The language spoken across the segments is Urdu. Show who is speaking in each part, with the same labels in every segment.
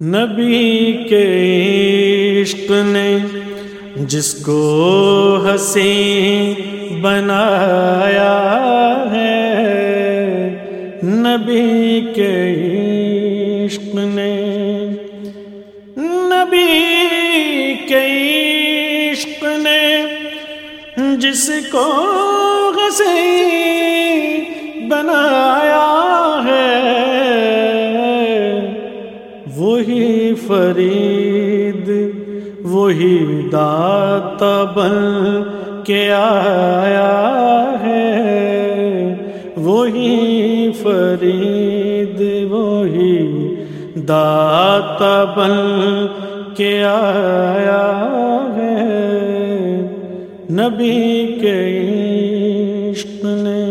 Speaker 1: نبی کے عشق نے جس کو ہنسی بنایا ہے، نبی کے عشق نے، نبی کے عشق نے جس کو ہنسی بنایا وہی فرید، وہی دات بن کے آیا ہے۔ وہی فرید، وہی دات بن کے آیا ہے۔ نبی کے عشق نے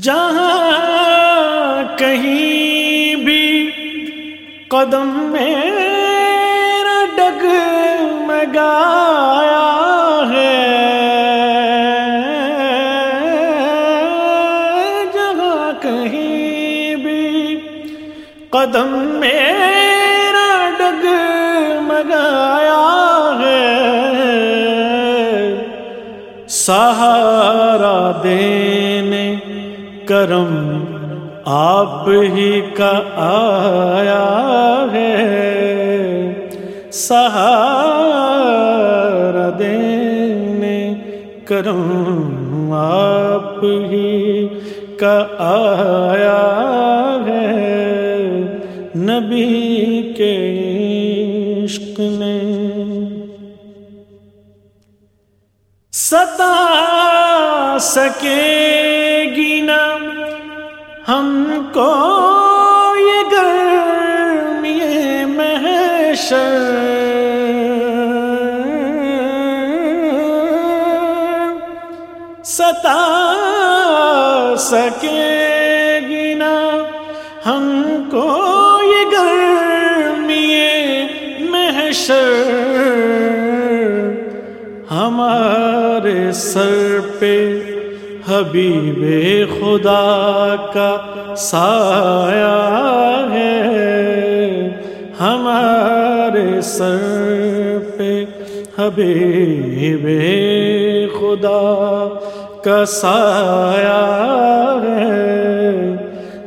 Speaker 1: جہاں کہیں قدم میرا ڈگ مگایا ہے۔ جہاں کہیں بھی قدم میرا ڈگ مگایا ہے۔ سہارا دینے کرم آپ ہی کا آیا ہے سہارا دینے کرم آپ ہی کا آیا ہے نبی کے عشق نے ستا سکے ہم کو یہ گرمی محشر ستا سکے گی نا۔ ہم کو یہ گرمی محشر ہمارے سر پہ حبیب خدا کا سایہ ہے۔ ہمارے سر پہ حبیب خدا کا سایہ ہے۔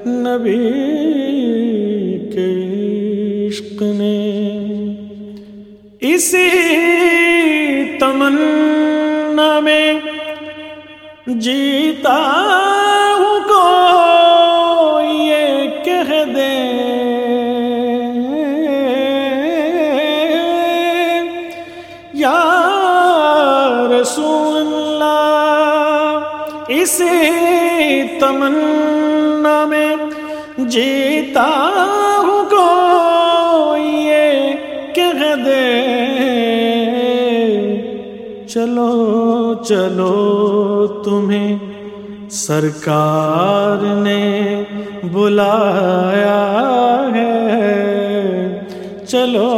Speaker 1: نبی کے عشق نے اسی تمنا میں جیتا ہوں کو یہ کہہ دے۔ یا رسول اللہ اسی تمنا میں جیتا چلو چلو تمہیں سرکار نے بلایا ہے۔ چلو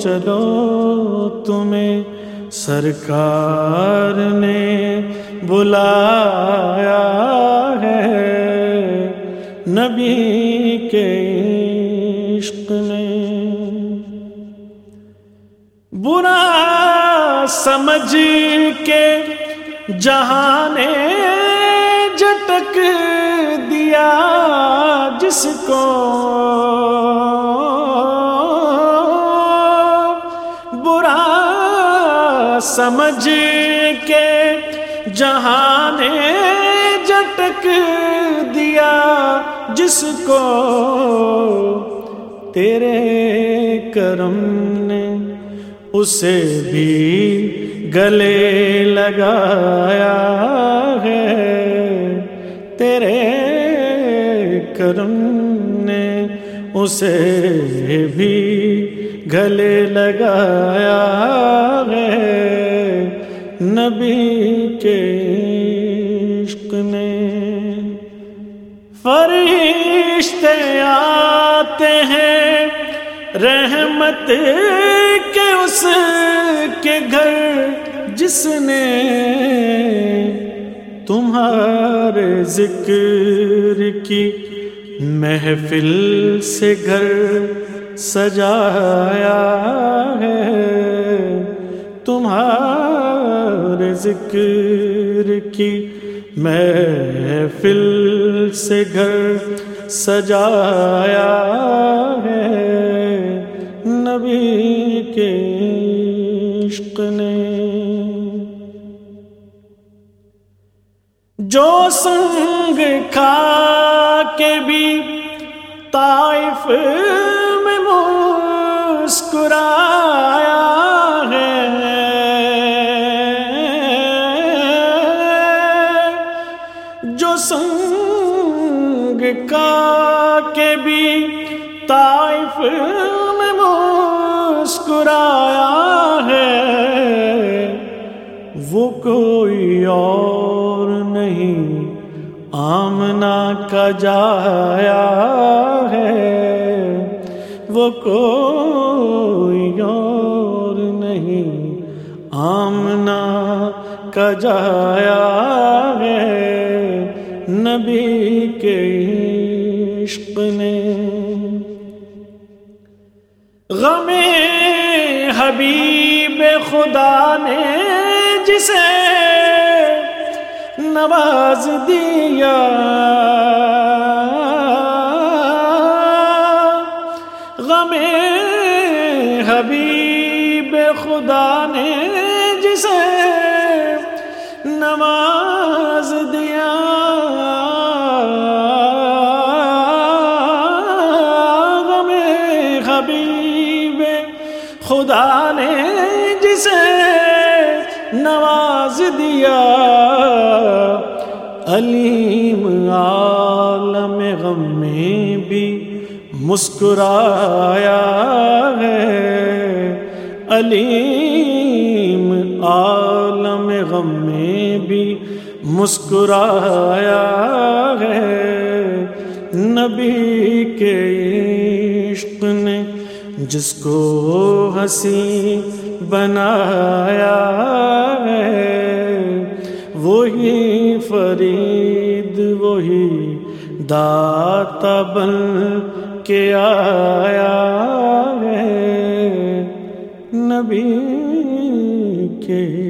Speaker 1: چلو تمہیں سرکار نے بلایا ہے۔ نبی کے عشق نے برا سمجھ کے جہان جٹک دیا جس کو برا سمجھ کے جہان جٹک دیا جس کو تیرے کرم اسے بھی گلے لگایا ہے۔ تیرے کرم نے اسے بھی گلے لگایا ہے۔ نبی کے عشق نے فرشتے آتے ہیں۔ رحمت گھر جس نے تمہارے ذکر کی محفل سے گھر سجایا ہے، تمہارے ذکر کی محفل سے گھر سجایا ہے۔ نبی کے عشق نے۔ جو سنگ کھا کے بھی طائف میں مسکرایا ہے۔ جو سنگ کا کے بھی طائف میں مسکرایا ہے وہ کوئی اور نہیں آمنا کا جایا ہے وہ کوئی اور نہیں آمنا کا جایا ہے نبی کے عشق نے غم حبیب خدا نے جسے نواز دیا۔ غم حبیب خدا نے جسے نواز دیا۔ خدا نے جسے نواز دیا، علیم عالم غم میں بھی مسکرایا ہے۔ علیم عالم غم میں بھی مسکرایا ہے۔ نبی کے عشق نے جس کو ہنسی بنایا ہے، وہی فرید، وہی داتا بن کے آیا ہے۔ نبی کے